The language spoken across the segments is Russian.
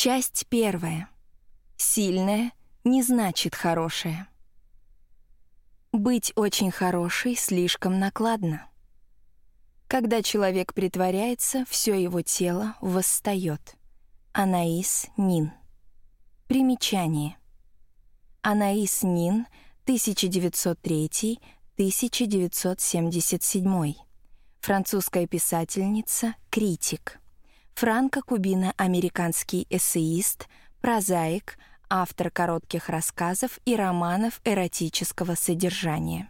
Часть первая. Сильная не значит хорошая. Быть очень хорошей слишком накладно. Когда человек притворяется, все его тело восстает. Анаис Нин. Примечание. Анаис Нин, 1903-1977. Французская писательница, критик. Франко-кубино-американский эссеист, прозаик, автор коротких рассказов и романов эротического содержания.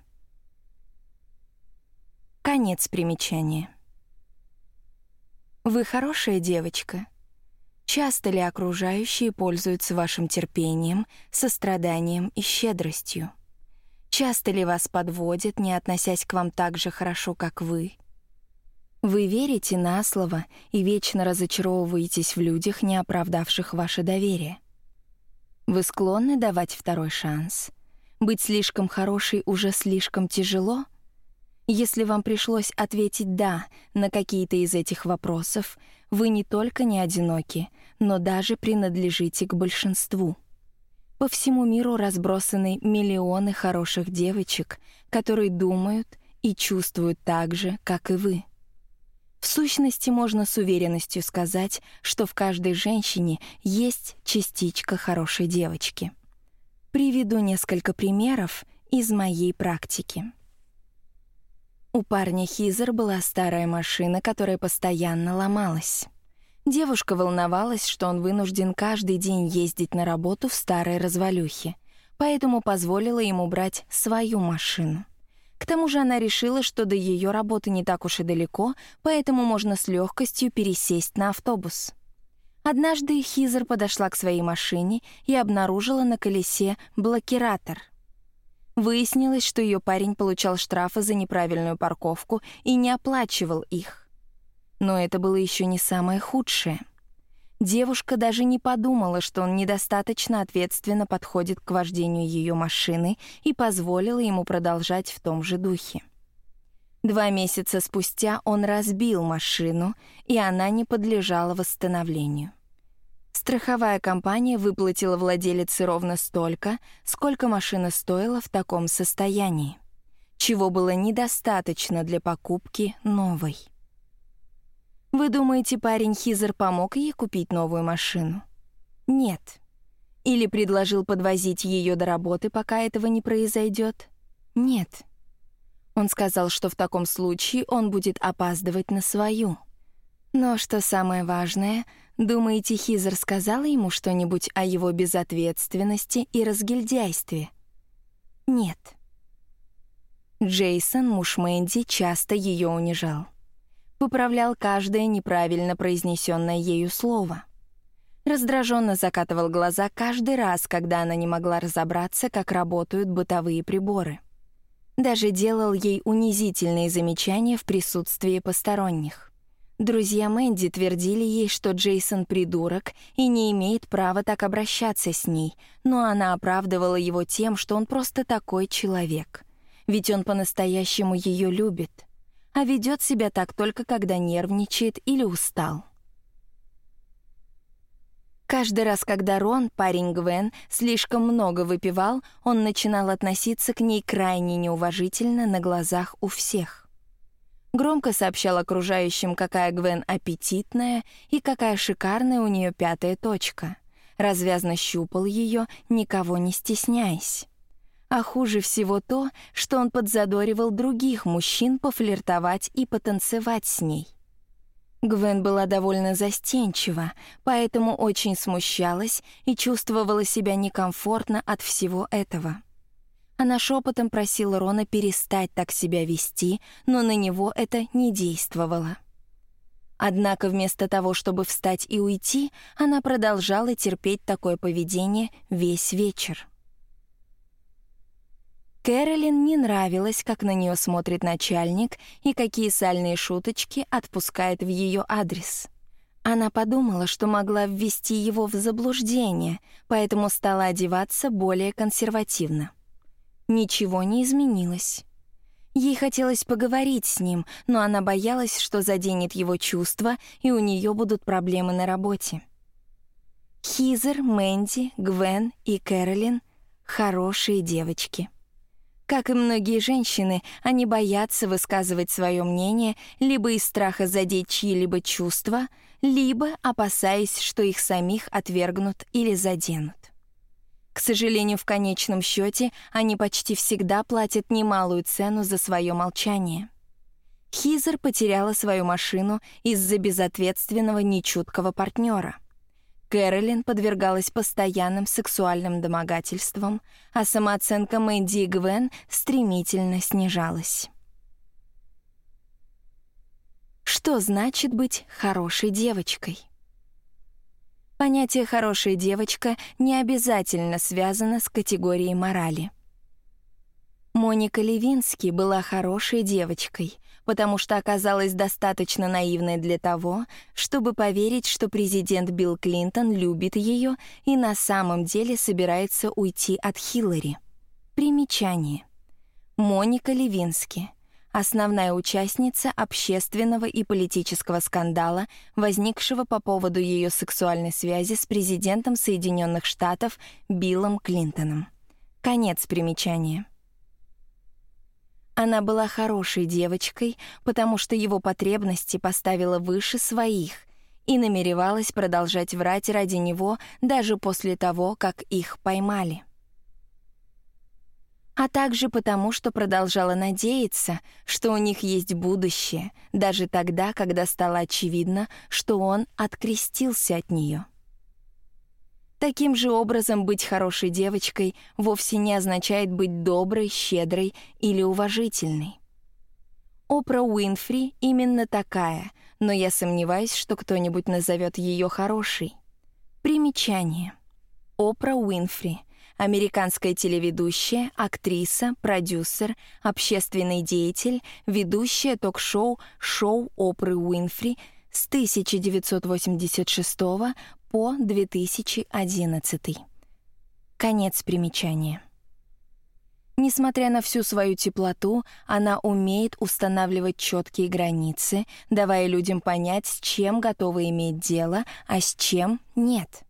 Конец примечания. Вы хорошая девочка. Часто ли окружающие пользуются вашим терпением, состраданием и щедростью? Часто ли вас подводят, не относясь к вам так же хорошо, как вы? Вы верите на слово и вечно разочаровываетесь в людях, не оправдавших ваше доверие. Вы склонны давать второй шанс. Быть слишком хорошей уже слишком тяжело? Если вам пришлось ответить «да» на какие-то из этих вопросов, вы не только не одиноки, но даже принадлежите к большинству. По всему миру разбросаны миллионы хороших девочек, которые думают и чувствуют так же, как и вы. В сущности, можно с уверенностью сказать, что в каждой женщине есть частичка хорошей девочки. Приведу несколько примеров из моей практики. У парня Хизер была старая машина, которая постоянно ломалась. Девушка волновалась, что он вынужден каждый день ездить на работу в старой развалюхе, поэтому позволила ему брать свою машину. К тому же она решила, что до ее работы не так уж и далеко, поэтому можно с легкостью пересесть на автобус. Однажды Хизер подошла к своей машине и обнаружила на колесе блокиратор. Выяснилось, что ее парень получал штрафы за неправильную парковку и не оплачивал их. Но это было еще не самое худшее — Девушка даже не подумала, что он недостаточно ответственно подходит к вождению ее машины и позволила ему продолжать в том же духе. Два месяца спустя он разбил машину, и она не подлежала восстановлению. Страховая компания выплатила владелице ровно столько, сколько машина стоила в таком состоянии, чего было недостаточно для покупки новой. Вы думаете, парень Хизер помог ей купить новую машину? Нет. Или предложил подвозить ее до работы, пока этого не произойдет? Нет. Он сказал, что в таком случае он будет опаздывать на свою. Но что самое важное, думаете, Хизер сказала ему что-нибудь о его безответственности и разгильдяйстве? Нет. Джейсон, муж Мэнди, часто ее унижал поправлял каждое неправильно произнесенное ею слово. Раздраженно закатывал глаза каждый раз, когда она не могла разобраться, как работают бытовые приборы. Даже делал ей унизительные замечания в присутствии посторонних. Друзья Мэнди твердили ей, что Джейсон придурок и не имеет права так обращаться с ней, но она оправдывала его тем, что он просто такой человек. Ведь он по-настоящему ее любит — а ведет себя так только когда нервничает или устал. Каждый раз, когда Рон, парень Гвен, слишком много выпивал, он начинал относиться к ней крайне неуважительно на глазах у всех. Громко сообщал окружающим, какая Гвен аппетитная и какая шикарная у нее пятая точка. Развязно щупал ее, никого не стесняясь. А хуже всего то, что он подзадоривал других мужчин пофлиртовать и потанцевать с ней. Гвен была довольно застенчива, поэтому очень смущалась и чувствовала себя некомфортно от всего этого. Она шепотом просила Рона перестать так себя вести, но на него это не действовало. Однако вместо того, чтобы встать и уйти, она продолжала терпеть такое поведение весь вечер. Кэролин не нравилось, как на нее смотрит начальник и какие сальные шуточки отпускает в ее адрес. Она подумала, что могла ввести его в заблуждение, поэтому стала одеваться более консервативно. Ничего не изменилось. Ей хотелось поговорить с ним, но она боялась, что заденет его чувства, и у нее будут проблемы на работе. Хизер, Мэнди, Гвен и Кэролин — хорошие девочки. Как и многие женщины, они боятся высказывать свое мнение либо из страха задеть чьи-либо чувства, либо опасаясь, что их самих отвергнут или заденут. К сожалению, в конечном счете они почти всегда платят немалую цену за свое молчание. Хизер потеряла свою машину из-за безответственного, нечуткого партнера — Кэролин подвергалась постоянным сексуальным домогательствам, а самооценка Мэнди и Гвен стремительно снижалась. Что значит быть хорошей девочкой? Понятие «хорошая девочка» не обязательно связано с категорией морали. Моника Левински была хорошей девочкой, потому что оказалась достаточно наивной для того, чтобы поверить, что президент Билл Клинтон любит ее и на самом деле собирается уйти от Хиллари. Примечание. Моника Левински — основная участница общественного и политического скандала, возникшего по поводу ее сексуальной связи с президентом Соединенных Штатов Биллом Клинтоном. Конец примечания. Она была хорошей девочкой, потому что его потребности поставила выше своих и намеревалась продолжать врать ради него даже после того, как их поймали. А также потому, что продолжала надеяться, что у них есть будущее, даже тогда, когда стало очевидно, что он открестился от нее. Таким же образом, быть хорошей девочкой вовсе не означает быть доброй, щедрой или уважительной. Опра Уинфри именно такая, но я сомневаюсь, что кто-нибудь назовет ее хорошей. Примечание. Опра Уинфри — американская телеведущая, актриса, продюсер, общественный деятель, ведущая ток-шоу «Шоу Опры Уинфри» с 1986 по 2011. Конец примечания. Несмотря на всю свою теплоту, она умеет устанавливать четкие границы, давая людям понять, с чем готовы иметь дело, а с чем нет.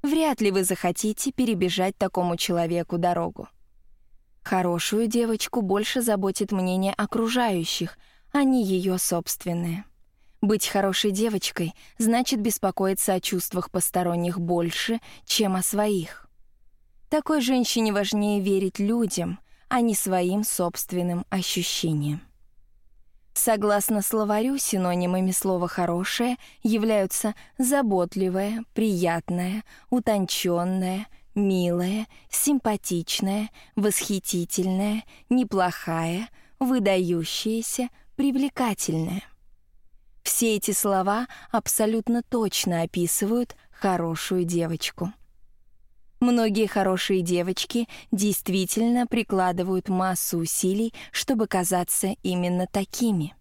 Вряд ли вы захотите перебежать такому человеку дорогу. Хорошую девочку больше заботит мнение окружающих, а не ее собственное. Быть хорошей девочкой значит беспокоиться о чувствах посторонних больше, чем о своих. Такой женщине важнее верить людям, а не своим собственным ощущениям. Согласно словарю, синонимами слова «хорошее» являются заботливая, приятная, утонченная, милая, симпатичная, восхитительная, неплохая, выдающаяся, привлекательная — все эти слова абсолютно точно описывают хорошую девочку. Многие хорошие девочки действительно прикладывают массу усилий, чтобы казаться именно такими.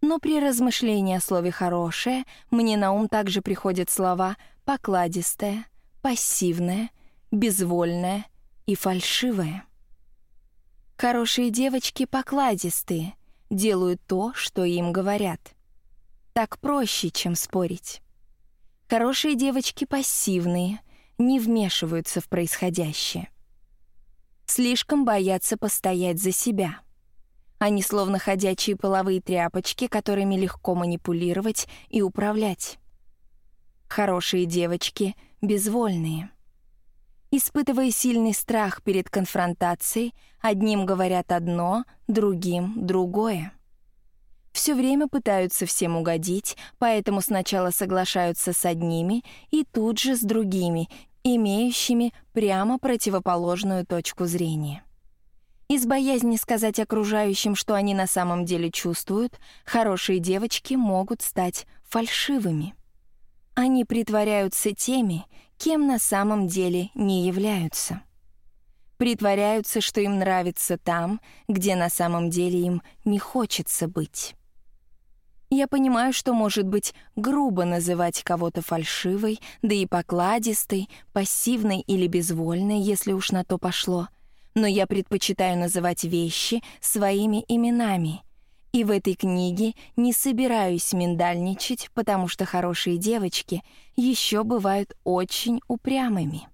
Но при размышлении о слове «хорошая» мне на ум также приходят слова «покладистая», «пассивная», «безвольная» и «фальшивая». Хорошие девочки покладистые, делают то, что им говорят. Так проще, чем спорить. Хорошие девочки пассивные, не вмешиваются в происходящее. Слишком боятся постоять за себя. Они словно ходячие половые тряпочки, которыми легко манипулировать и управлять. Хорошие девочки безвольные. Испытывая сильный страх перед конфронтацией, одним говорят одно, другим — другое все время пытаются всем угодить, поэтому сначала соглашаются с одними и тут же с другими, имеющими прямо противоположную точку зрения. Из боязни сказать окружающим, что они на самом деле чувствуют, хорошие девочки могут стать фальшивыми. Они притворяются теми, кем на самом деле не являются. Притворяются, что им нравится там, где на самом деле им не хочется быть. Я понимаю, что, может быть, грубо называть кого-то фальшивой, да и покладистой, пассивной или безвольной, если уж на то пошло. Но я предпочитаю называть вещи своими именами. И в этой книге не собираюсь миндальничать, потому что хорошие девочки еще бывают очень упрямыми.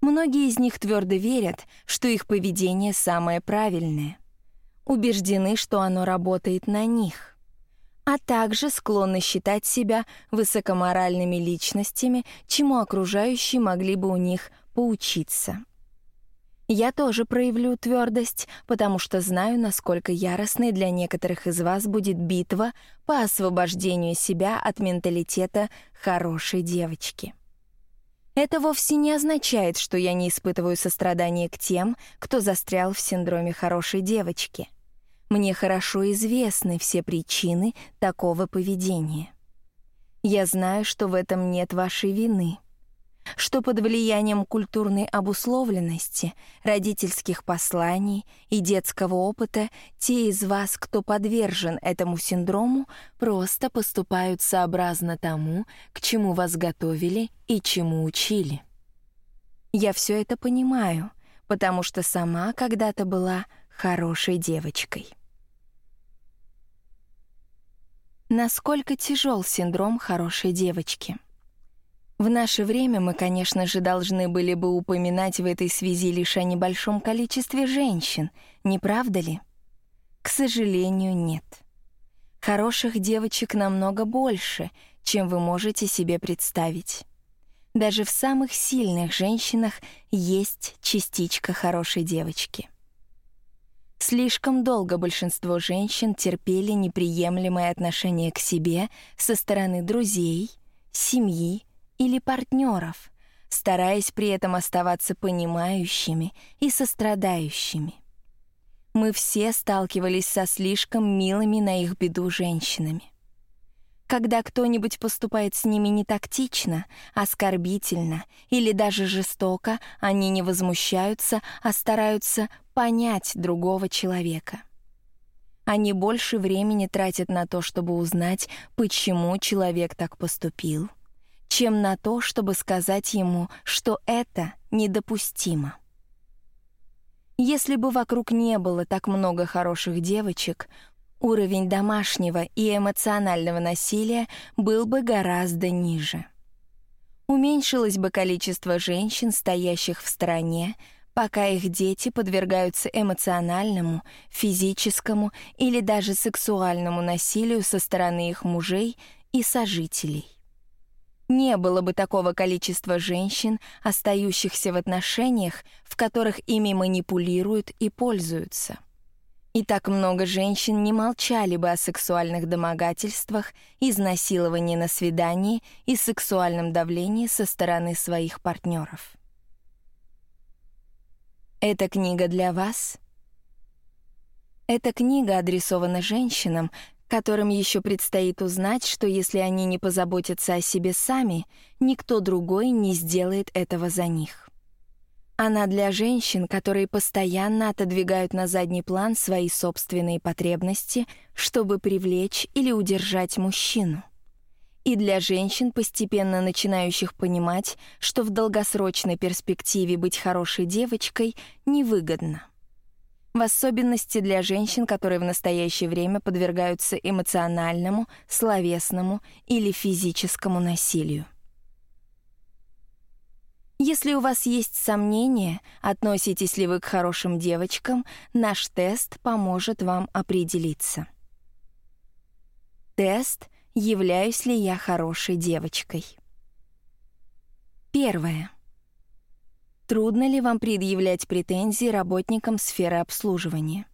Многие из них твердо верят, что их поведение самое правильное. Убеждены, что оно работает на них. А также склонны считать себя высокоморальными личностями, чему окружающие могли бы у них поучиться. Я тоже проявлю твердость, потому что знаю, насколько яростной для некоторых из вас будет битва по освобождению себя от менталитета хорошей девочки. Это вовсе не означает, что я не испытываю сострадания к тем, кто застрял в синдроме хорошей девочки. Мне хорошо известны все причины такого поведения. Я знаю, что в этом нет вашей вины — что под влиянием культурной обусловленности, родительских посланий и детского опыта те из вас, кто подвержен этому синдрому, просто поступают сообразно тому, к чему вас готовили и чему учили. Я все это понимаю, потому что сама когда-то была хорошей девочкой. Насколько тяжел синдром хорошей девочки — в наше время мы, конечно же, должны были бы упоминать в этой связи лишь о небольшом количестве женщин, не правда ли? К сожалению, нет. Хороших девочек намного больше, чем вы можете себе представить. Даже в самых сильных женщинах есть частичка хорошей девочки. Слишком долго большинство женщин терпели неприемлемое отношение к себе со стороны друзей, семьи, или партнеров, стараясь при этом оставаться понимающими и сострадающими. Мы все сталкивались со слишком милыми на их беду женщинами. Когда кто-нибудь поступает с ними не тактично, оскорбительно или даже жестоко, они не возмущаются, а стараются понять другого человека. Они больше времени тратят на то, чтобы узнать, почему человек так поступил — чем на то, чтобы сказать ему, что это недопустимо. Если бы вокруг не было так много хороших девочек, уровень домашнего и эмоционального насилия был бы гораздо ниже. Уменьшилось бы количество женщин, стоящих в стороне, пока их дети подвергаются эмоциональному, физическому или даже сексуальному насилию со стороны их мужей и сожителей не было бы такого количества женщин, остающихся в отношениях, в которых ими манипулируют и пользуются. И так много женщин не молчали бы о сексуальных домогательствах, изнасиловании на свидании и сексуальном давлении со стороны своих партнеров. Эта книга для вас. Эта книга адресована женщинам, которым еще предстоит узнать, что если они не позаботятся о себе сами, никто другой не сделает этого за них. Она для женщин, которые постоянно отодвигают на задний план свои собственные потребности, чтобы привлечь или удержать мужчину. И для женщин, постепенно начинающих понимать, что в долгосрочной перспективе быть хорошей девочкой невыгодно в особенности для женщин, которые в настоящее время подвергаются эмоциональному, словесному или физическому насилию. Если у вас есть сомнения, относитесь ли вы к хорошим девочкам, наш тест поможет вам определиться. Тест «Являюсь ли я хорошей девочкой?» Первое. Трудно ли вам предъявлять претензии работникам сферы обслуживания?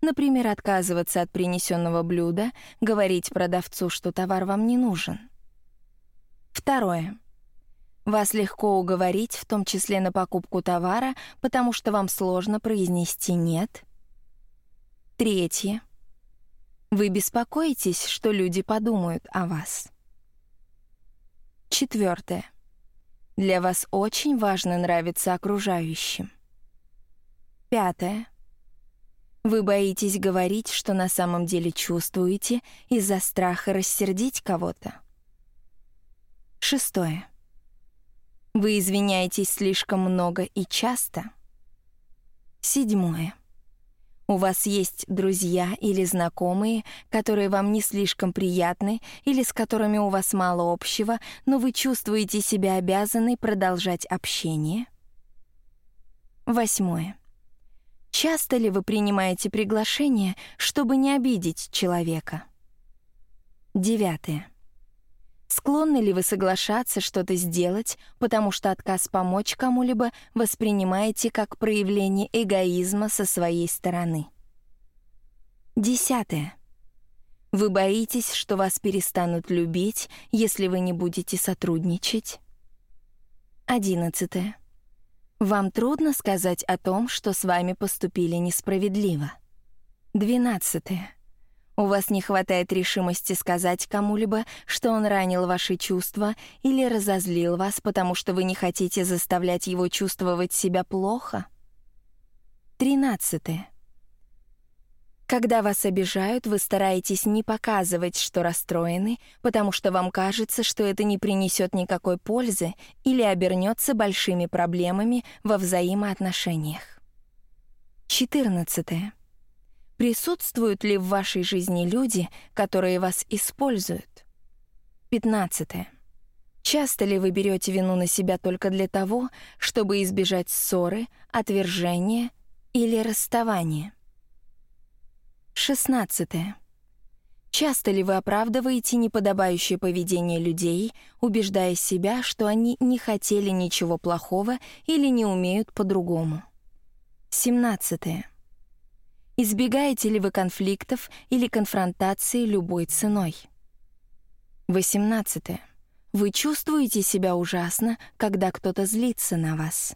Например, отказываться от принесенного блюда, говорить продавцу, что товар вам не нужен. Второе. Вас легко уговорить, в том числе на покупку товара, потому что вам сложно произнести «нет». Третье. Вы беспокоитесь, что люди подумают о вас. Четвертое. Для вас очень важно нравиться окружающим. Пятое. Вы боитесь говорить, что на самом деле чувствуете из-за страха рассердить кого-то. Шестое. Вы извиняетесь слишком много и часто. Седьмое. У вас есть друзья или знакомые, которые вам не слишком приятны или с которыми у вас мало общего, но вы чувствуете себя обязанной продолжать общение? Восьмое. Часто ли вы принимаете приглашение, чтобы не обидеть человека? Девятое. Склонны ли вы соглашаться что-то сделать, потому что отказ помочь кому-либо воспринимаете как проявление эгоизма со своей стороны? Десятое. Вы боитесь, что вас перестанут любить, если вы не будете сотрудничать? Одиннадцатое. Вам трудно сказать о том, что с вами поступили несправедливо. Двенадцатое. У вас не хватает решимости сказать кому-либо, что он ранил ваши чувства или разозлил вас, потому что вы не хотите заставлять его чувствовать себя плохо. Тринадцатое. Когда вас обижают, вы стараетесь не показывать, что расстроены, потому что вам кажется, что это не принесет никакой пользы или обернется большими проблемами во взаимоотношениях. 14. Присутствуют ли в вашей жизни люди, которые вас используют? 15. Часто ли вы берете вину на себя только для того, чтобы избежать ссоры, отвержения или расставания? 16. Часто ли вы оправдываете неподобающее поведение людей, убеждая себя, что они не хотели ничего плохого или не умеют по-другому? 17. Избегаете ли вы конфликтов или конфронтации любой ценой? 18. Вы чувствуете себя ужасно, когда кто-то злится на вас?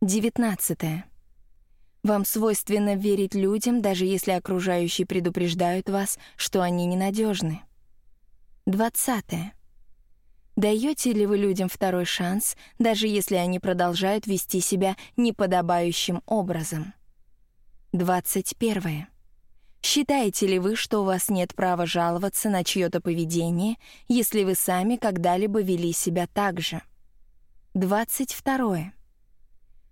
19. Вам свойственно верить людям, даже если окружающие предупреждают вас, что они ненадежны. 20. Даете ли вы людям второй шанс, даже если они продолжают вести себя неподобающим образом? 21. Считаете ли вы, что у вас нет права жаловаться на чьё-то поведение, если вы сами когда-либо вели себя так же? 22.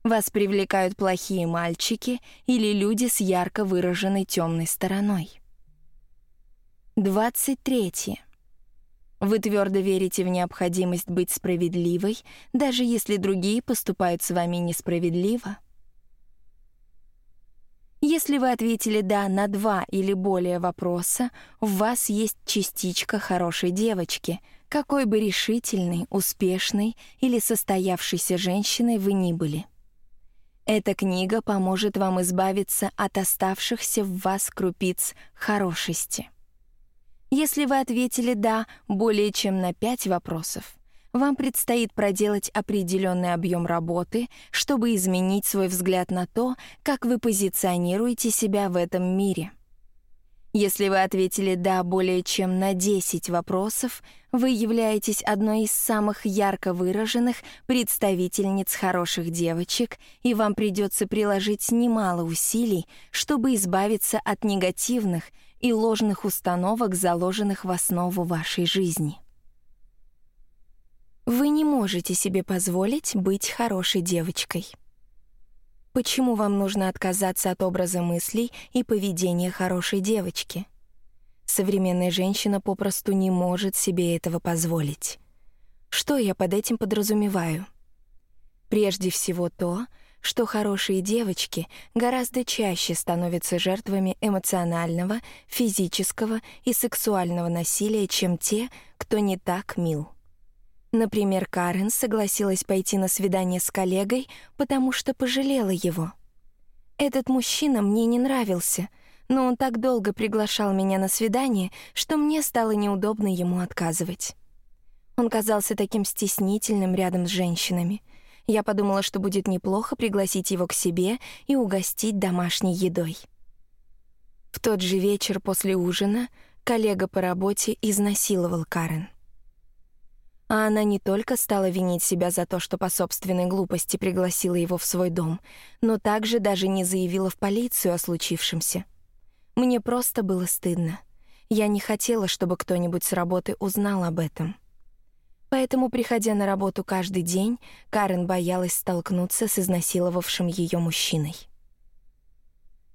Вас привлекают плохие мальчики или люди с ярко выраженной темной стороной. 23. Вы твердо верите в необходимость быть справедливой, даже если другие поступают с вами несправедливо. Если вы ответили «да» на два или более вопроса, в вас есть частичка хорошей девочки, какой бы решительной, успешной или состоявшейся женщиной вы ни были. Эта книга поможет вам избавиться от оставшихся в вас крупиц хорошести. Если вы ответили «да» более чем на пять вопросов, вам предстоит проделать определенный объем работы, чтобы изменить свой взгляд на то, как вы позиционируете себя в этом мире. Если вы ответили «да» более чем на 10 вопросов, вы являетесь одной из самых ярко выраженных представительниц хороших девочек, и вам придется приложить немало усилий, чтобы избавиться от негативных и ложных установок, заложенных в основу вашей жизни. Вы не можете себе позволить быть хорошей девочкой. Почему вам нужно отказаться от образа мыслей и поведения хорошей девочки? Современная женщина попросту не может себе этого позволить. Что я под этим подразумеваю? Прежде всего то, что хорошие девочки гораздо чаще становятся жертвами эмоционального, физического и сексуального насилия, чем те, кто не так мил. Например, Карен согласилась пойти на свидание с коллегой, потому что пожалела его. Этот мужчина мне не нравился, но он так долго приглашал меня на свидание, что мне стало неудобно ему отказывать. Он казался таким стеснительным рядом с женщинами. Я подумала, что будет неплохо пригласить его к себе и угостить домашней едой. В тот же вечер после ужина коллега по работе изнасиловал Карен. А она не только стала винить себя за то, что по собственной глупости пригласила его в свой дом, но также даже не заявила в полицию о случившемся. Мне просто было стыдно. Я не хотела, чтобы кто-нибудь с работы узнал об этом. Поэтому, приходя на работу каждый день, Карен боялась столкнуться с изнасиловавшим ее мужчиной.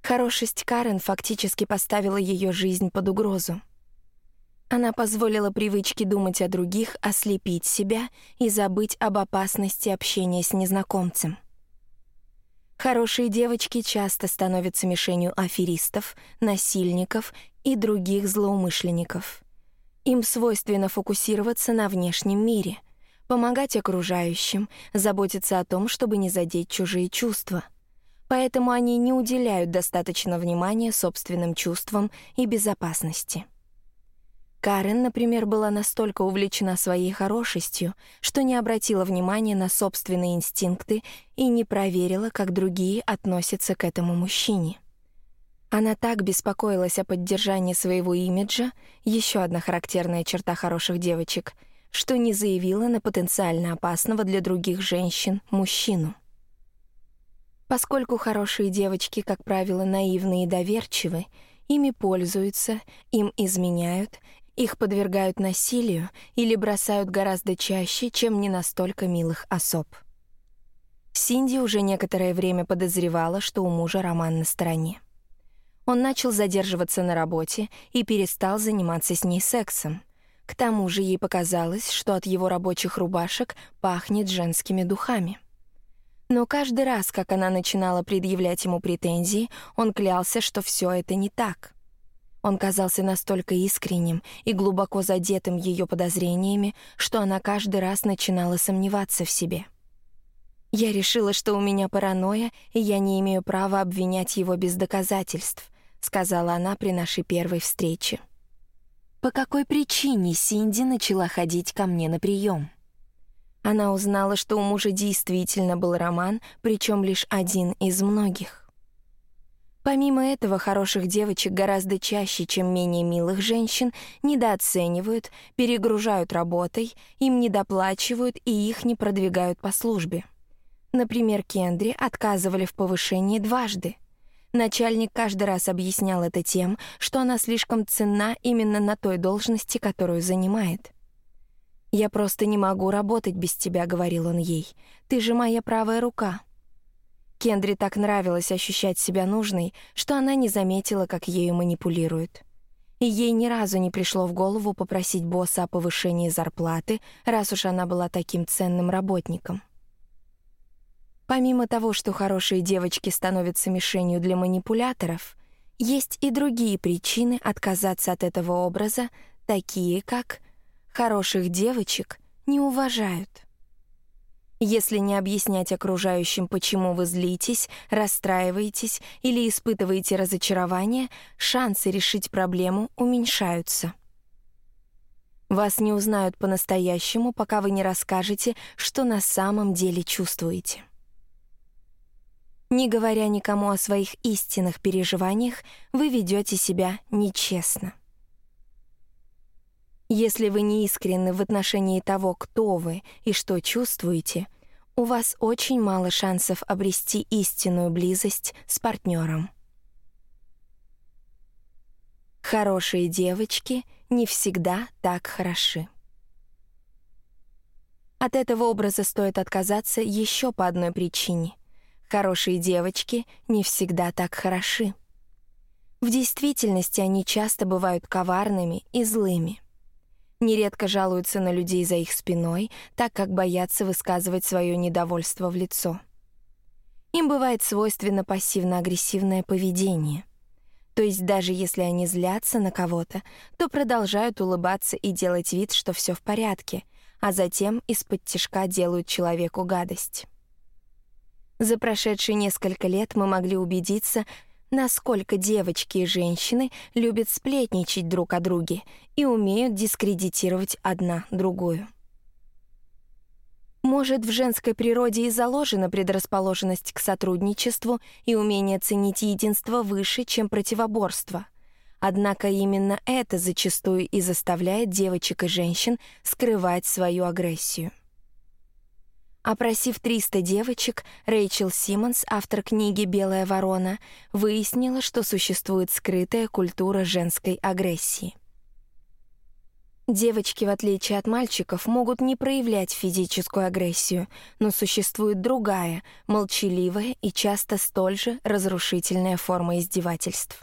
Хорошесть Карен фактически поставила ее жизнь под угрозу. Она позволила привычке думать о других ослепить себя и забыть об опасности общения с незнакомцем. Хорошие девочки часто становятся мишенью аферистов, насильников и других злоумышленников. Им свойственно фокусироваться на внешнем мире, помогать окружающим, заботиться о том, чтобы не задеть чужие чувства — поэтому они не уделяют достаточно внимания собственным чувствам и безопасности. Карен, например, была настолько увлечена своей хорошестью, что не обратила внимания на собственные инстинкты и не проверила, как другие относятся к этому мужчине. Она так беспокоилась о поддержании своего имиджа, еще одна характерная черта хороших девочек, что не заявила на потенциально опасного для других женщин мужчину. Поскольку хорошие девочки, как правило, наивны и доверчивы, ими пользуются, им изменяют, их подвергают насилию или бросают гораздо чаще, чем не настолько милых особ. Синди уже некоторое время подозревала, что у мужа роман на стороне. Он начал задерживаться на работе и перестал заниматься с ней сексом. К тому же ей показалось, что от его рабочих рубашек пахнет женскими духами. Но каждый раз, как она начинала предъявлять ему претензии, он клялся, что все это не так. Он казался настолько искренним и глубоко задетым ее подозрениями, что она каждый раз начинала сомневаться в себе. «Я решила, что у меня паранойя, и я не имею права обвинять его без доказательств», сказала она при нашей первой встрече. По какой причине Синди начала ходить ко мне на прием? Она узнала, что у мужа действительно был роман, причем лишь один из многих. Помимо этого, хороших девочек гораздо чаще, чем менее милых женщин, недооценивают, перегружают работой, им недоплачивают и их не продвигают по службе. Например, Кендри отказывали в повышении дважды. Начальник каждый раз объяснял это тем, что она слишком ценна именно на той должности, которую занимает. «Я просто не могу работать без тебя», — говорил он ей. «Ты же моя правая рука». Кендри так нравилось ощущать себя нужной, что она не заметила, как ею манипулируют. И ей ни разу не пришло в голову попросить босса о повышении зарплаты, раз уж она была таким ценным работником. Помимо того, что хорошие девочки становятся мишенью для манипуляторов, есть и другие причины отказаться от этого образа, такие как Хороших девочек не уважают. Если не объяснять окружающим, почему вы злитесь, расстраиваетесь или испытываете разочарование, шансы решить проблему уменьшаются. Вас не узнают по-настоящему, пока вы не расскажете, что на самом деле чувствуете. Не говоря никому о своих истинных переживаниях, вы ведете себя нечестно. Если вы не искренны в отношении того, кто вы и что чувствуете, у вас очень мало шансов обрести истинную близость с партнером. Хорошие девочки не всегда так хороши. От этого образа стоит отказаться еще по одной причине. Хорошие девочки не всегда так хороши. В действительности они часто бывают коварными и злыми нередко жалуются на людей за их спиной, так как боятся высказывать свое недовольство в лицо. Им бывает свойственно пассивно-агрессивное поведение. То есть даже если они злятся на кого-то, то продолжают улыбаться и делать вид, что все в порядке, а затем из-под тишка делают человеку гадость. За прошедшие несколько лет мы могли убедиться, насколько девочки и женщины любят сплетничать друг о друге и умеют дискредитировать одна другую. Может, в женской природе и заложена предрасположенность к сотрудничеству и умение ценить единство выше, чем противоборство. Однако именно это зачастую и заставляет девочек и женщин скрывать свою агрессию. Опросив 300 девочек, Рэйчел Симмонс, автор книги «Белая ворона», выяснила, что существует скрытая культура женской агрессии. Девочки, в отличие от мальчиков, могут не проявлять физическую агрессию, но существует другая, молчаливая и часто столь же разрушительная форма издевательств.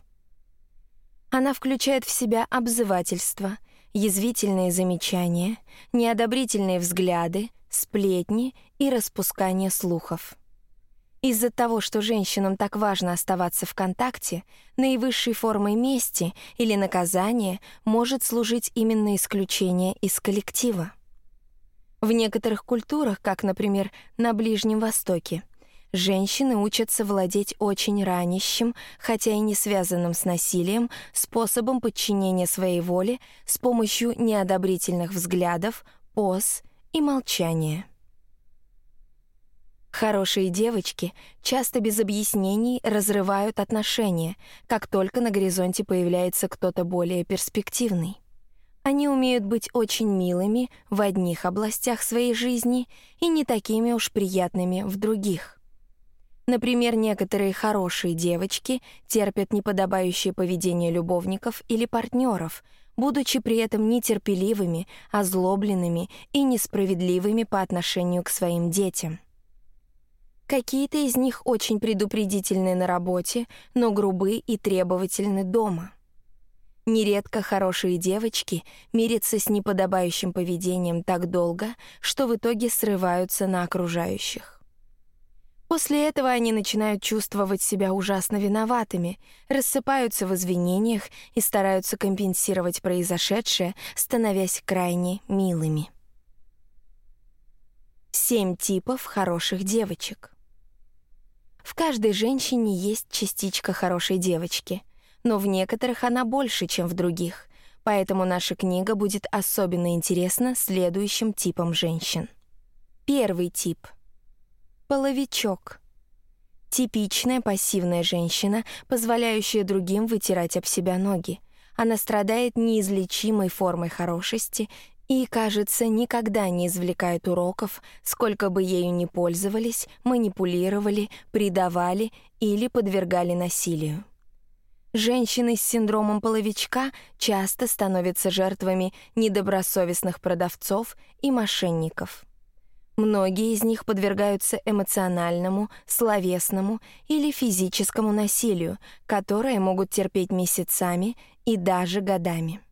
Она включает в себя обзывательство, язвительные замечания, неодобрительные взгляды, сплетни и распускание слухов. Из-за того, что женщинам так важно оставаться в контакте, наивысшей формой мести или наказания может служить именно исключение из коллектива. В некоторых культурах, как, например, на Ближнем Востоке, женщины учатся владеть очень ранящим, хотя и не связанным с насилием, способом подчинения своей воле с помощью неодобрительных взглядов, поз и молчания. Хорошие девочки часто без объяснений разрывают отношения, как только на горизонте появляется кто-то более перспективный. Они умеют быть очень милыми в одних областях своей жизни и не такими уж приятными в других. Например, некоторые хорошие девочки терпят неподобающее поведение любовников или партнеров, будучи при этом нетерпеливыми, озлобленными и несправедливыми по отношению к своим детям. Какие-то из них очень предупредительны на работе, но грубы и требовательны дома. Нередко хорошие девочки мирятся с неподобающим поведением так долго, что в итоге срываются на окружающих. После этого они начинают чувствовать себя ужасно виноватыми, рассыпаются в извинениях и стараются компенсировать произошедшее, становясь крайне милыми. Семь типов хороших девочек. В каждой женщине есть частичка хорошей девочки, но в некоторых она больше, чем в других, поэтому наша книга будет особенно интересна следующим типам женщин. Первый тип — половичок. Типичная пассивная женщина, позволяющая другим вытирать об себя ноги. Она страдает неизлечимой формой хорошести и, кажется, никогда не извлекает уроков, сколько бы ею ни пользовались, манипулировали, предавали или подвергали насилию. Женщины с синдромом половичка часто становятся жертвами недобросовестных продавцов и мошенников. Многие из них подвергаются эмоциональному, словесному или физическому насилию, которое могут терпеть месяцами и даже годами.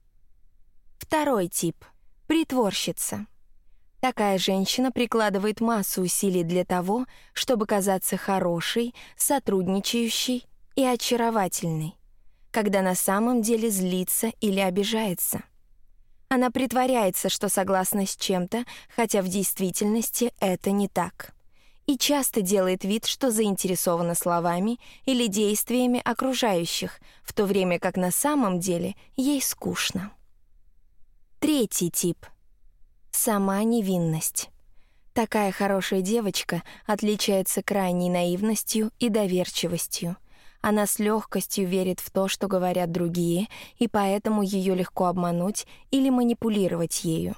Второй тип — Притворщица. Такая женщина прикладывает массу усилий для того, чтобы казаться хорошей, сотрудничающей и очаровательной, когда на самом деле злится или обижается. Она притворяется, что согласна с чем-то, хотя в действительности это не так. И часто делает вид, что заинтересована словами или действиями окружающих, в то время как на самом деле ей скучно. Третий тип — сама невинность. Такая хорошая девочка отличается крайней наивностью и доверчивостью. Она с легкостью верит в то, что говорят другие, и поэтому ее легко обмануть или манипулировать ею.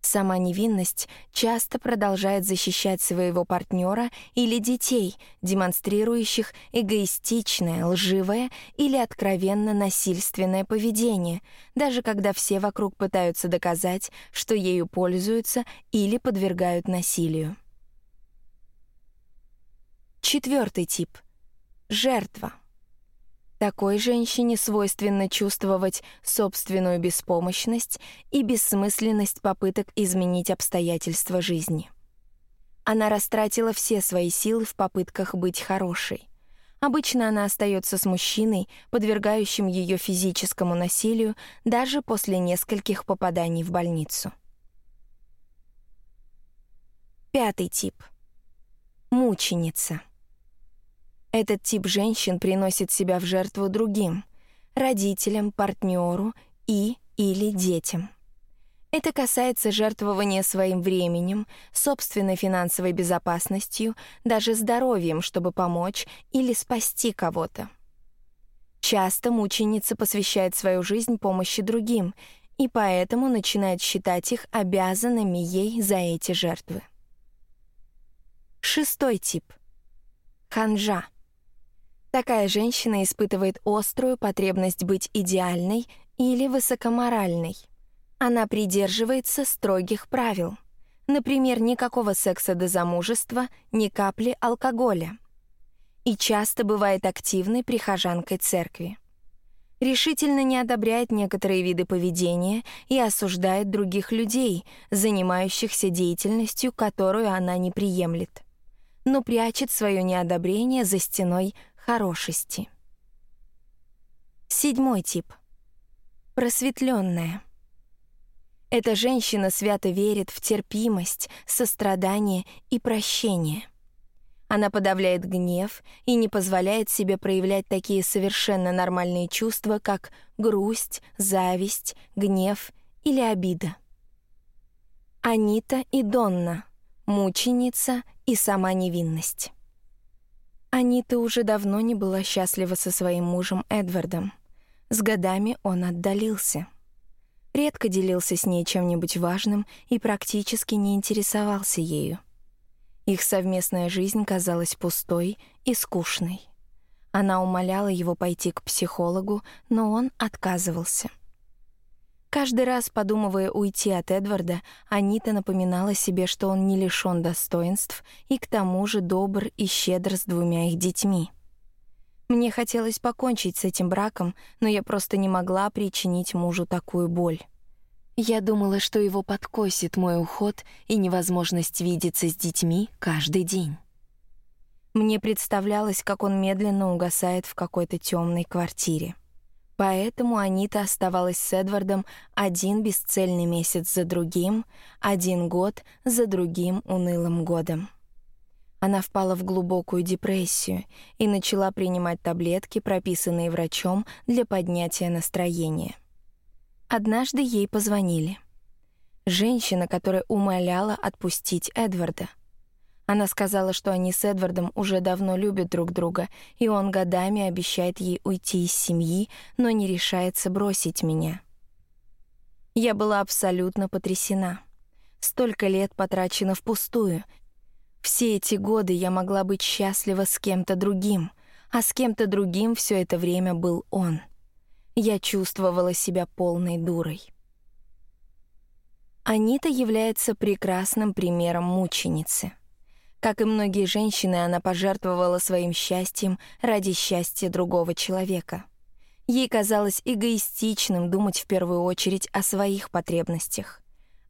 Сама невинность часто продолжает защищать своего партнера или детей, демонстрирующих эгоистичное, лживое или откровенно насильственное поведение, даже когда все вокруг пытаются доказать, что ею пользуются или подвергают насилию. Четвертый тип — жертва. Такой женщине свойственно чувствовать собственную беспомощность и бессмысленность попыток изменить обстоятельства жизни. Она растратила все свои силы в попытках быть хорошей. Обычно она остается с мужчиной, подвергающим ее физическому насилию даже после нескольких попаданий в больницу. Пятый тип. Мученица. Этот тип женщин приносит себя в жертву другим — родителям, партнеру и или детям. Это касается жертвования своим временем, собственной финансовой безопасностью, даже здоровьем, чтобы помочь или спасти кого-то. Часто мученица посвящает свою жизнь помощи другим и поэтому начинает считать их обязанными ей за эти жертвы. Шестой тип — ханжа — Такая женщина испытывает острую потребность быть идеальной или высокоморальной. Она придерживается строгих правил. Например, никакого секса до замужества, ни капли алкоголя. И часто бывает активной прихожанкой церкви. Решительно не одобряет некоторые виды поведения и осуждает других людей, занимающихся деятельностью, которую она не приемлет. Но прячет свое неодобрение за стеной хорошести. Седьмой тип. Просветленная. Эта женщина свято верит в терпимость, сострадание и прощение. Она подавляет гнев и не позволяет себе проявлять такие совершенно нормальные чувства, как грусть, зависть, гнев или обида. Анита и Донна, мученица и сама невинность. Анита уже давно не была счастлива со своим мужем Эдвардом. С годами он отдалился. Редко делился с ней чем-нибудь важным и практически не интересовался ею. Их совместная жизнь казалась пустой и скучной. Она умоляла его пойти к психологу, но он отказывался. Каждый раз, подумывая уйти от Эдварда, Анита напоминала себе, что он не лишён достоинств и к тому же добр и щедр с двумя их детьми. Мне хотелось покончить с этим браком, но я просто не могла причинить мужу такую боль. Я думала, что его подкосит мой уход и невозможность видеться с детьми каждый день. Мне представлялось, как он медленно угасает в какой-то темной квартире. Поэтому Анита оставалась с Эдвардом один бесцельный месяц за другим, один год за другим унылым годом. Она впала в глубокую депрессию и начала принимать таблетки, прописанные врачом для поднятия настроения. Однажды ей позвонили. Женщина, которая умоляла отпустить Эдварда. Она сказала, что они с Эдвардом уже давно любят друг друга, и он годами обещает ей уйти из семьи, но не решается бросить меня. Я была абсолютно потрясена. Столько лет потрачено впустую. Все эти годы я могла быть счастлива с кем-то другим, а с кем-то другим все это время был он. Я чувствовала себя полной дурой. Анита является прекрасным примером мученицы. Как и многие женщины, она пожертвовала своим счастьем ради счастья другого человека. Ей казалось эгоистичным думать в первую очередь о своих потребностях.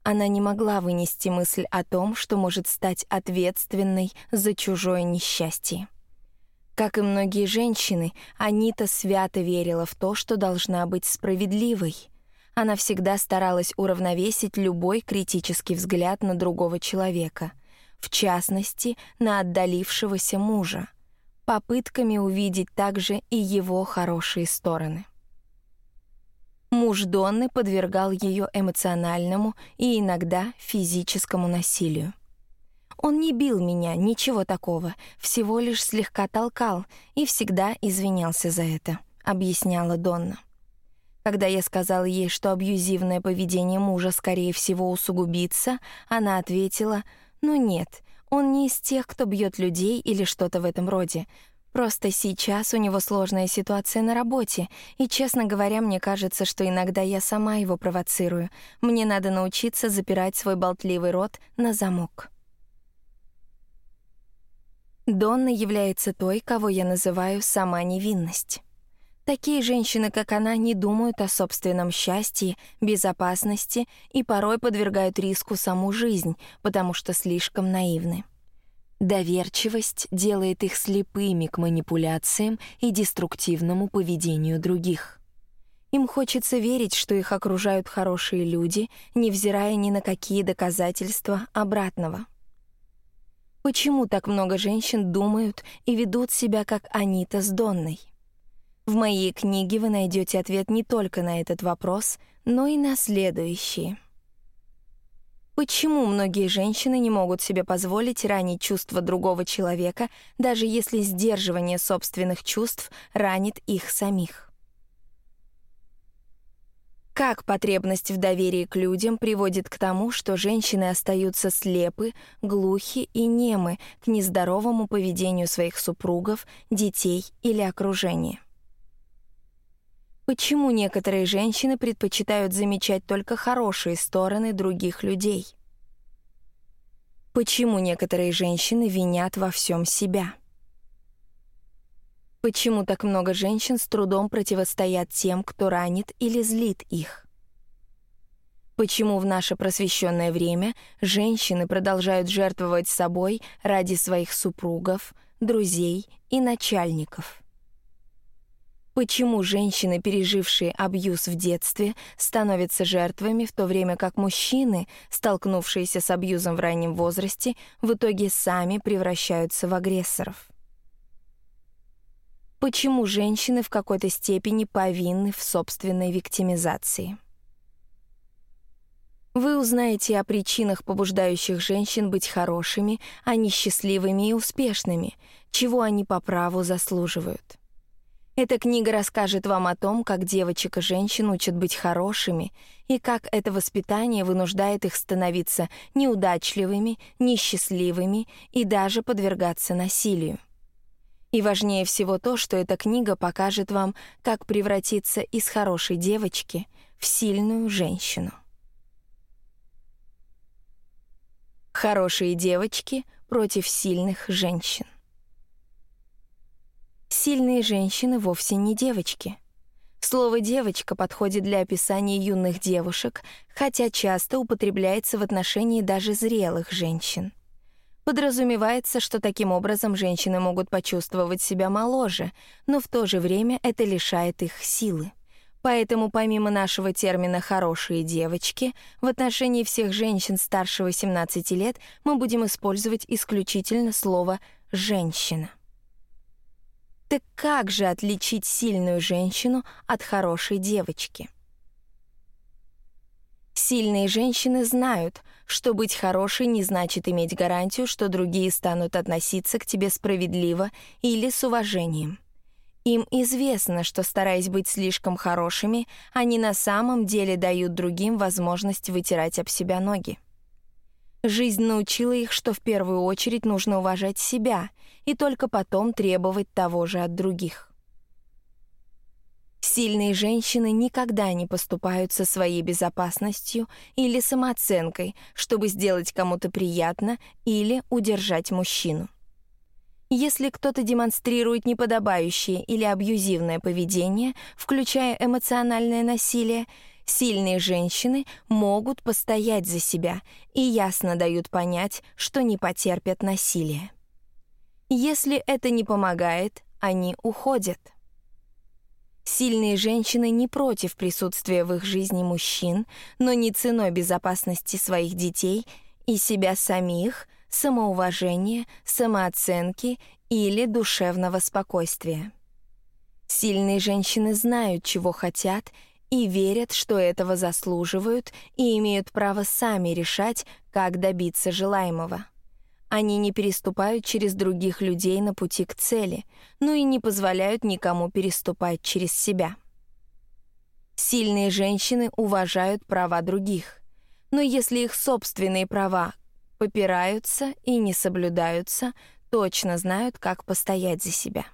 Она не могла вынести мысль о том, что может стать ответственной за чужое несчастье. Как и многие женщины, Анита свято верила в то, что должна быть справедливой. Она всегда старалась уравновесить любой критический взгляд на другого человека — в частности, на отдалившегося мужа, попытками увидеть также и его хорошие стороны. Муж Донны подвергал ее эмоциональному и иногда физическому насилию. Он не бил меня, ничего такого, всего лишь слегка толкал и всегда извинялся за это, объясняла Донна. Когда я сказала ей, что абьюзивное поведение мужа скорее всего усугубится, она ответила — но нет, он не из тех, кто бьет людей или что-то в этом роде. Просто сейчас у него сложная ситуация на работе, и, честно говоря, мне кажется, что иногда я сама его провоцирую. Мне надо научиться запирать свой болтливый рот на замок. Донна является той, кого я называю «сама невинность». Такие женщины, как она, не думают о собственном счастье, безопасности и порой подвергают риску саму жизнь, потому что слишком наивны. Доверчивость делает их слепыми к манипуляциям и деструктивному поведению других. Им хочется верить, что их окружают хорошие люди, невзирая ни на какие доказательства обратного. Почему так много женщин думают и ведут себя как Анита с Донной? В моей книге вы найдете ответ не только на этот вопрос, но и на следующие. Почему многие женщины не могут себе позволить ранить чувства другого человека, даже если сдерживание собственных чувств ранит их самих? Как потребность в доверии к людям приводит к тому, что женщины остаются слепы, глухи и немы к нездоровому поведению своих супругов, детей или окружения? Почему некоторые женщины предпочитают замечать только хорошие стороны других людей? Почему некоторые женщины винят во всем себя? Почему так много женщин с трудом противостоят тем, кто ранит или злит их? Почему в наше просвещенное время женщины продолжают жертвовать собой ради своих супругов, друзей и начальников? Почему женщины, пережившие абьюз в детстве, становятся жертвами, в то время как мужчины, столкнувшиеся с абьюзом в раннем возрасте, в итоге сами превращаются в агрессоров? Почему женщины в какой-то степени повинны в собственной виктимизации? Вы узнаете о причинах, побуждающих женщин быть хорошими, а не счастливыми и успешными, чего они по праву заслуживают. Эта книга расскажет вам о том, как девочек и женщин учат быть хорошими, и как это воспитание вынуждает их становиться неудачливыми, несчастливыми и даже подвергаться насилию. И важнее всего то, что эта книга покажет вам, как превратиться из хорошей девочки в сильную женщину. Хорошие девочки против сильных женщин. Сильные женщины вовсе не девочки. Слово «девочка» подходит для описания юных девушек, хотя часто употребляется в отношении даже зрелых женщин. Подразумевается, что таким образом женщины могут почувствовать себя моложе, но в то же время это лишает их силы. Поэтому помимо нашего термина «хорошие девочки», в отношении всех женщин старше 18 лет мы будем использовать исключительно слово «женщина». Так как же отличить сильную женщину от хорошей девочки? Сильные женщины знают, что быть хорошей не значит иметь гарантию, что другие станут относиться к тебе справедливо или с уважением. Им известно, что, стараясь быть слишком хорошими, они на самом деле дают другим возможность вытирать об себя ноги. Жизнь научила их, что в первую очередь нужно уважать себя и только потом требовать того же от других. Сильные женщины никогда не поступают со своей безопасностью или самооценкой, чтобы сделать кому-то приятно или удержать мужчину. Если кто-то демонстрирует неподобающее или абьюзивное поведение, включая эмоциональное насилие, Сильные женщины могут постоять за себя и ясно дают понять, что не потерпят насилие. Если это не помогает, они уходят. Сильные женщины не против присутствия в их жизни мужчин, но не ценой безопасности своих детей и себя самих, самоуважения, самооценки или душевного спокойствия. Сильные женщины знают, чего хотят и верят, что этого заслуживают и имеют право сами решать, как добиться желаемого. Они не переступают через других людей на пути к цели, но и не позволяют никому переступать через себя. Сильные женщины уважают права других, но если их собственные права попираются и не соблюдаются, точно знают, как постоять за себя.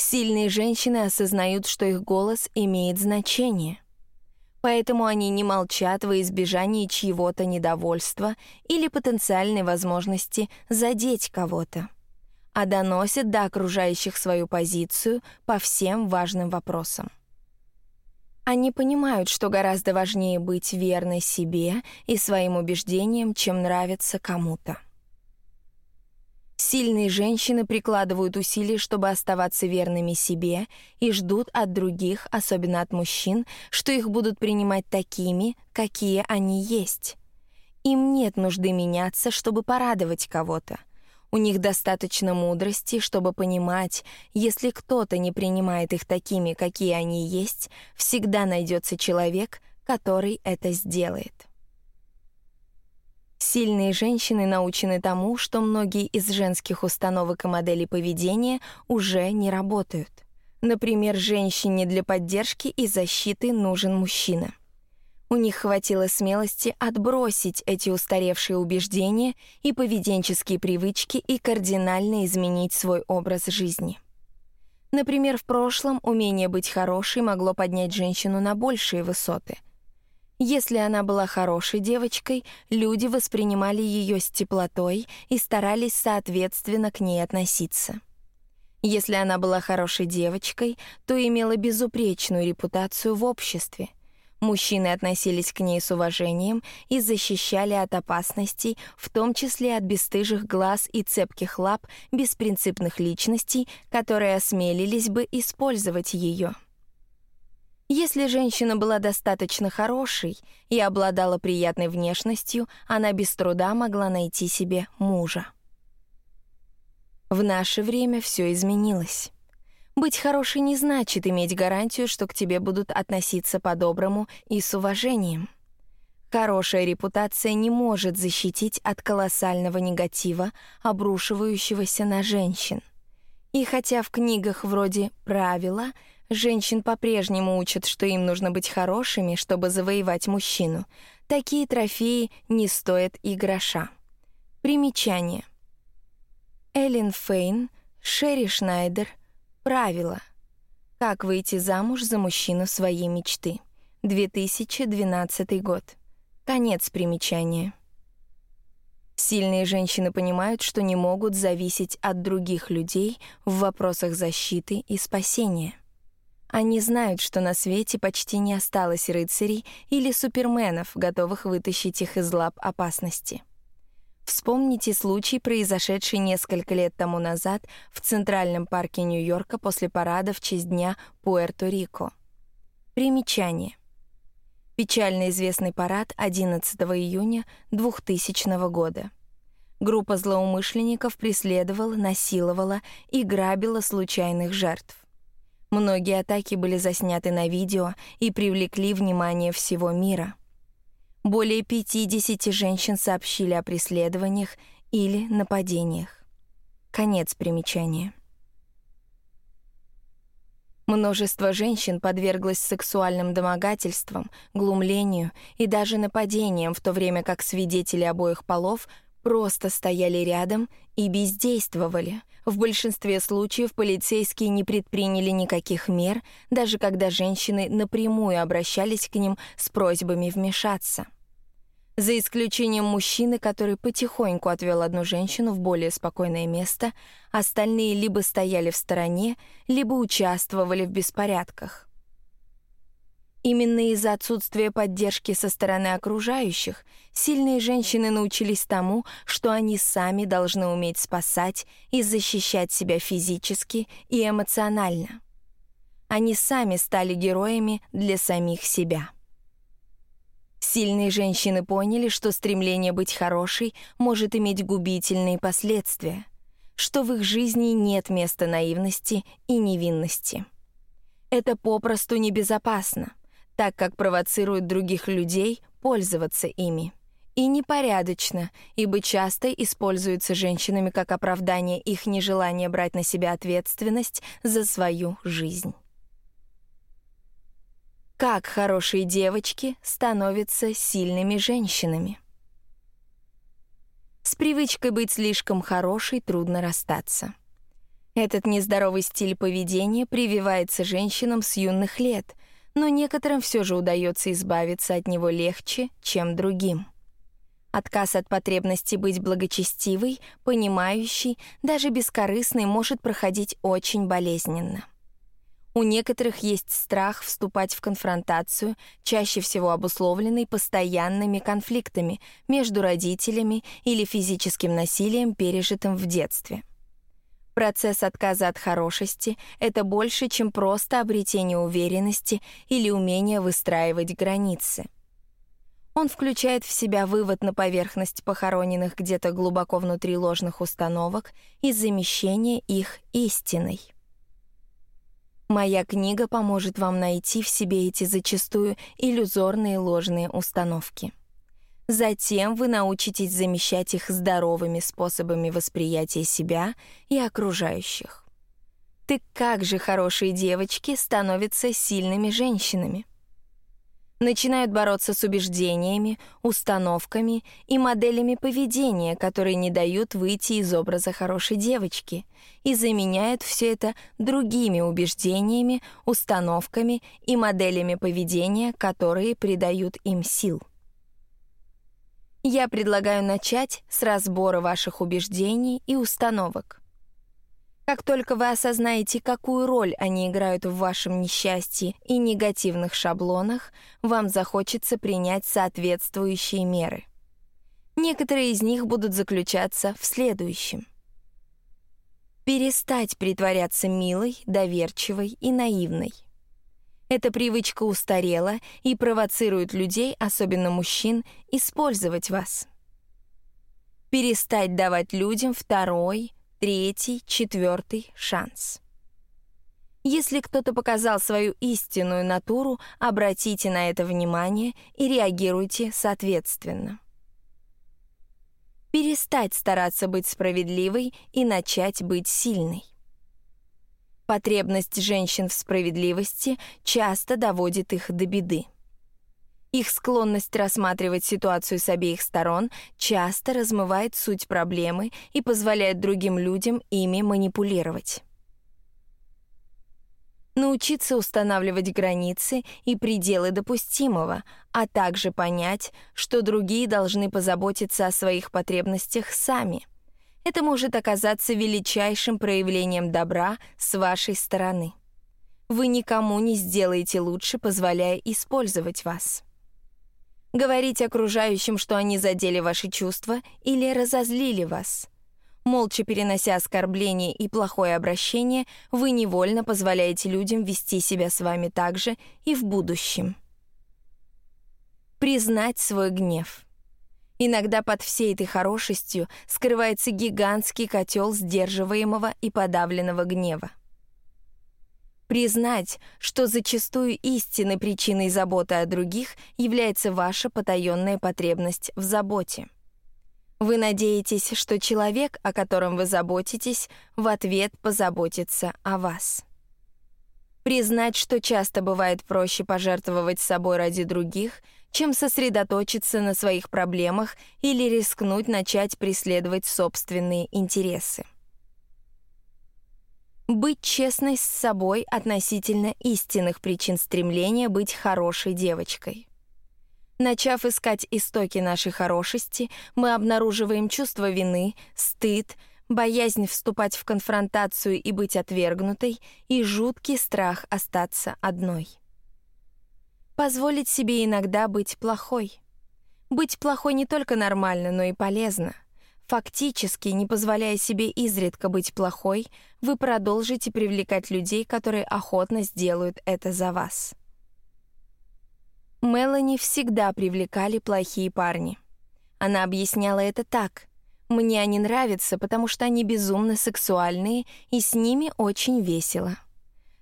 Сильные женщины осознают, что их голос имеет значение. Поэтому они не молчат во избежании чьего-то недовольства или потенциальной возможности задеть кого-то, а доносят до окружающих свою позицию по всем важным вопросам. Они понимают, что гораздо важнее быть верной себе и своим убеждениям, чем нравиться кому-то. Сильные женщины прикладывают усилия, чтобы оставаться верными себе и ждут от других, особенно от мужчин, что их будут принимать такими, какие они есть. Им нет нужды меняться, чтобы порадовать кого-то. У них достаточно мудрости, чтобы понимать, если кто-то не принимает их такими, какие они есть, всегда найдется человек, который это сделает. Сильные женщины научены тому, что многие из женских установок и моделей поведения уже не работают. Например, женщине для поддержки и защиты нужен мужчина. У них хватило смелости отбросить эти устаревшие убеждения и поведенческие привычки и кардинально изменить свой образ жизни. Например, в прошлом умение быть хорошей могло поднять женщину на большие высоты. Если она была хорошей девочкой, люди воспринимали ее с теплотой и старались соответственно к ней относиться. Если она была хорошей девочкой, то имела безупречную репутацию в обществе. Мужчины относились к ней с уважением и защищали от опасностей, в том числе от бесстыжих глаз и цепких лап беспринципных личностей, которые осмелились бы использовать ее. Если женщина была достаточно хорошей и обладала приятной внешностью, она без труда могла найти себе мужа. В наше время все изменилось. Быть хорошей не значит иметь гарантию, что к тебе будут относиться по-доброму и с уважением. Хорошая репутация не может защитить от колоссального негатива, обрушивающегося на женщин. И хотя в книгах вроде «Правила» женщин по-прежнему учат, что им нужно быть хорошими, чтобы завоевать мужчину, такие трофеи не стоят и гроша. Примечание — Эллен Фейн, Шерри Шнайдер. Правила. Как выйти замуж за мужчину своей мечты. 2012 год. Конец примечания. Сильные женщины понимают, что не могут зависеть от других людей в вопросах защиты и спасения. Они знают, что на свете почти не осталось рыцарей или суперменов, готовых вытащить их из лап опасности. Вспомните случай, произошедший несколько лет тому назад в Центральном парке Нью-Йорка после парада в честь Дня Пуэрто-Рико. Примечание. Печально известный парад 11 июня 2000 года. Группа злоумышленников преследовала, насиловала и грабила случайных жертв. Многие атаки были засняты на видео и привлекли внимание всего мира — более 50 женщин сообщили о преследованиях или нападениях. Конец примечания. Множество женщин подверглось сексуальным домогательствам, глумлению и даже нападениям, в то время как свидетели обоих полов просто стояли рядом и бездействовали. В большинстве случаев полицейские не предприняли никаких мер, даже когда женщины напрямую обращались к ним с просьбами вмешаться. За исключением мужчины, который потихоньку отвел одну женщину в более спокойное место, остальные либо стояли в стороне, либо участвовали в беспорядках. Именно из-за отсутствия поддержки со стороны окружающих сильные женщины научились тому, что они сами должны уметь спасать и защищать себя физически и эмоционально. Они сами стали героями для самих себя. Сильные женщины поняли, что стремление быть хорошей может иметь губительные последствия, что в их жизни нет места наивности и невинности. Это попросту небезопасно, так как провоцирует других людей пользоваться ими. И непорядочно, ибо часто используется женщинами как оправдание их нежелания брать на себя ответственность за свою жизнь. Как хорошие девочки становятся сильными женщинами. С привычкой быть слишком хорошей трудно расстаться. Этот нездоровый стиль поведения прививается женщинам с юных лет, но некоторым все же удается избавиться от него легче, чем другим. Отказ от потребности быть благочестивой, понимающей, даже бескорыстной может проходить очень болезненно. У некоторых есть страх вступать в конфронтацию, чаще всего обусловленный постоянными конфликтами между родителями или физическим насилием, пережитым в детстве. Процесс отказа от хорошести — это больше, чем просто обретение уверенности или умение выстраивать границы. Он включает в себя вывод на поверхность похороненных где-то глубоко внутри ложных установок и замещение их истиной. Моя книга поможет вам найти в себе эти зачастую иллюзорные ложные установки. Затем вы научитесь замещать их здоровыми способами восприятия себя и окружающих. Так как же хорошие девочки становятся сильными женщинами? начинают бороться с убеждениями, установками и моделями поведения, которые не дают выйти из образа хорошей девочки, и заменяют все это другими убеждениями, установками и моделями поведения, которые придают им сил. Я предлагаю начать с разбора ваших убеждений и установок. Как только вы осознаете, какую роль они играют в вашем несчастье и негативных шаблонах, вам захочется принять соответствующие меры. Некоторые из них будут заключаться в следующем. Перестать притворяться милой, доверчивой и наивной. Эта привычка устарела и провоцирует людей, особенно мужчин, использовать вас. Перестать давать людям второй, третий, четвертый шанс. Если кто-то показал свою истинную натуру, обратите на это внимание и реагируйте соответственно. Перестать стараться быть справедливой и начать быть сильной. Потребность женщин в справедливости часто доводит их до беды. Их склонность рассматривать ситуацию с обеих сторон часто размывает суть проблемы и позволяет другим людям ими манипулировать. Научиться устанавливать границы и пределы допустимого, а также понять, что другие должны позаботиться о своих потребностях сами. Это может оказаться величайшим проявлением добра с вашей стороны. Вы никому не сделаете лучше, позволяя использовать вас говорить окружающим, что они задели ваши чувства или разозлили вас. Молча перенося оскорбление и плохое обращение, вы невольно позволяете людям вести себя с вами так же и в будущем. Признать свой гнев. Иногда под всей этой хорошестью скрывается гигантский котел сдерживаемого и подавленного гнева. Признать, что зачастую истинной причиной заботы о других является ваша потаенная потребность в заботе. Вы надеетесь, что человек, о котором вы заботитесь, в ответ позаботится о вас. Признать, что часто бывает проще пожертвовать собой ради других, чем сосредоточиться на своих проблемах или рискнуть начать преследовать собственные интересы. Быть честной с собой относительно истинных причин стремления быть хорошей девочкой. Начав искать истоки нашей хорошести, мы обнаруживаем чувство вины, стыд, боязнь вступать в конфронтацию и быть отвергнутой и жуткий страх остаться одной. Позволить себе иногда быть плохой. Быть плохой не только нормально, но и полезно — Фактически, не позволяя себе изредка быть плохой, вы продолжите привлекать людей, которые охотно сделают это за вас. Мелани всегда привлекали плохие парни. Она объясняла это так. «Мне они нравятся, потому что они безумно сексуальные, и с ними очень весело.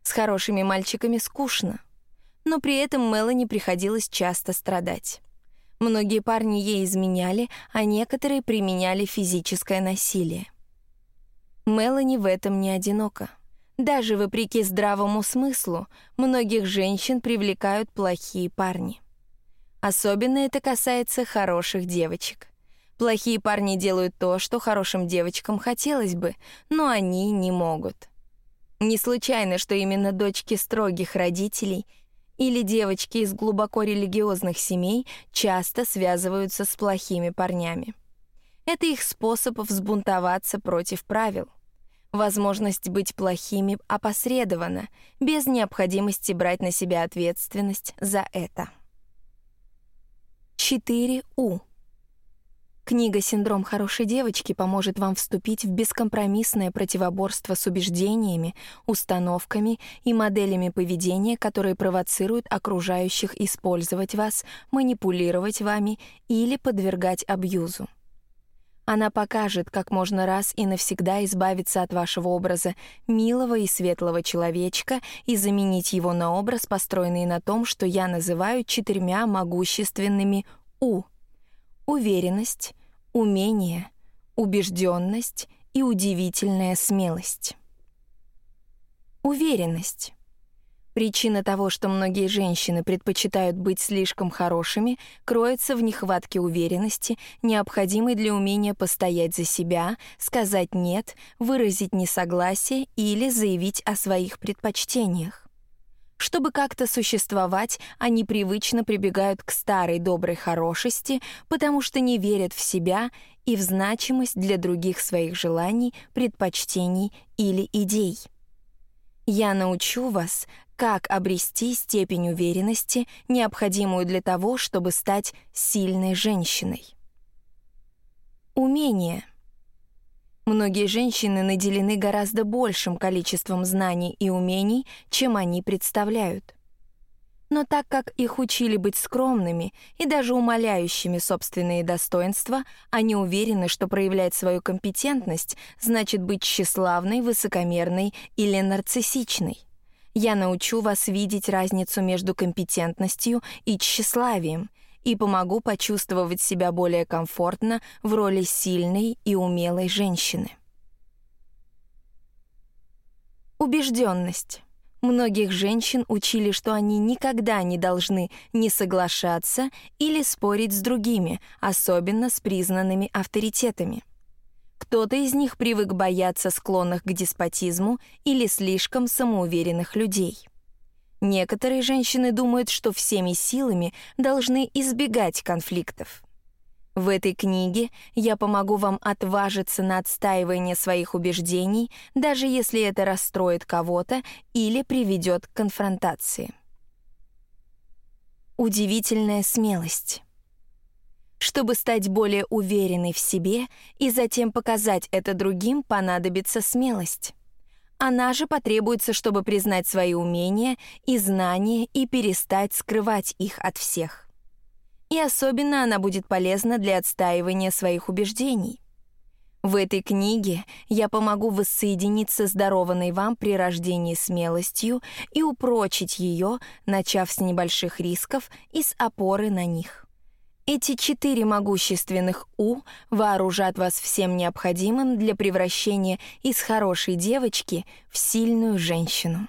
С хорошими мальчиками скучно». Но при этом Мелани приходилось часто страдать. Многие парни ей изменяли, а некоторые применяли физическое насилие. Мелани в этом не одинока. Даже вопреки здравому смыслу, многих женщин привлекают плохие парни. Особенно это касается хороших девочек. Плохие парни делают то, что хорошим девочкам хотелось бы, но они не могут. Не случайно, что именно дочки строгих родителей или девочки из глубоко религиозных семей часто связываются с плохими парнями. Это их способ взбунтоваться против правил. Возможность быть плохими опосредована, без необходимости брать на себя ответственность за это. 4У. Книга «Синдром хорошей девочки» поможет вам вступить в бескомпромиссное противоборство с убеждениями, установками и моделями поведения, которые провоцируют окружающих использовать вас, манипулировать вами или подвергать абьюзу. Она покажет, как можно раз и навсегда избавиться от вашего образа милого и светлого человечка и заменить его на образ, построенный на том, что я называю четырьмя могущественными «у» уверенность, умение, убежденность и удивительная смелость. Уверенность. Причина того, что многие женщины предпочитают быть слишком хорошими, кроется в нехватке уверенности, необходимой для умения постоять за себя, сказать «нет», выразить несогласие или заявить о своих предпочтениях. Чтобы как-то существовать, они привычно прибегают к старой доброй хорошести, потому что не верят в себя и в значимость для других своих желаний, предпочтений или идей. Я научу вас, как обрести степень уверенности, необходимую для того, чтобы стать сильной женщиной. Умение. Многие женщины наделены гораздо большим количеством знаний и умений, чем они представляют. Но так как их учили быть скромными и даже умаляющими собственные достоинства, они уверены, что проявлять свою компетентность значит быть тщеславной, высокомерной или нарциссичной. Я научу вас видеть разницу между компетентностью и тщеславием и помогу почувствовать себя более комфортно в роли сильной и умелой женщины. Убежденность. Многих женщин учили, что они никогда не должны не соглашаться или спорить с другими, особенно с признанными авторитетами. Кто-то из них привык бояться склонных к деспотизму или слишком самоуверенных людей. Некоторые женщины думают, что всеми силами должны избегать конфликтов. В этой книге я помогу вам отважиться на отстаивание своих убеждений, даже если это расстроит кого-то или приведет к конфронтации. Удивительная смелость. Чтобы стать более уверенной в себе и затем показать это другим, понадобится смелость. Она же потребуется, чтобы признать свои умения и знания и перестать скрывать их от всех и особенно она будет полезна для отстаивания своих убеждений. В этой книге я помогу воссоединиться с дарованной вам при рождении смелостью и упрочить ее, начав с небольших рисков и с опоры на них. Эти четыре могущественных «У» вооружат вас всем необходимым для превращения из хорошей девочки в сильную женщину.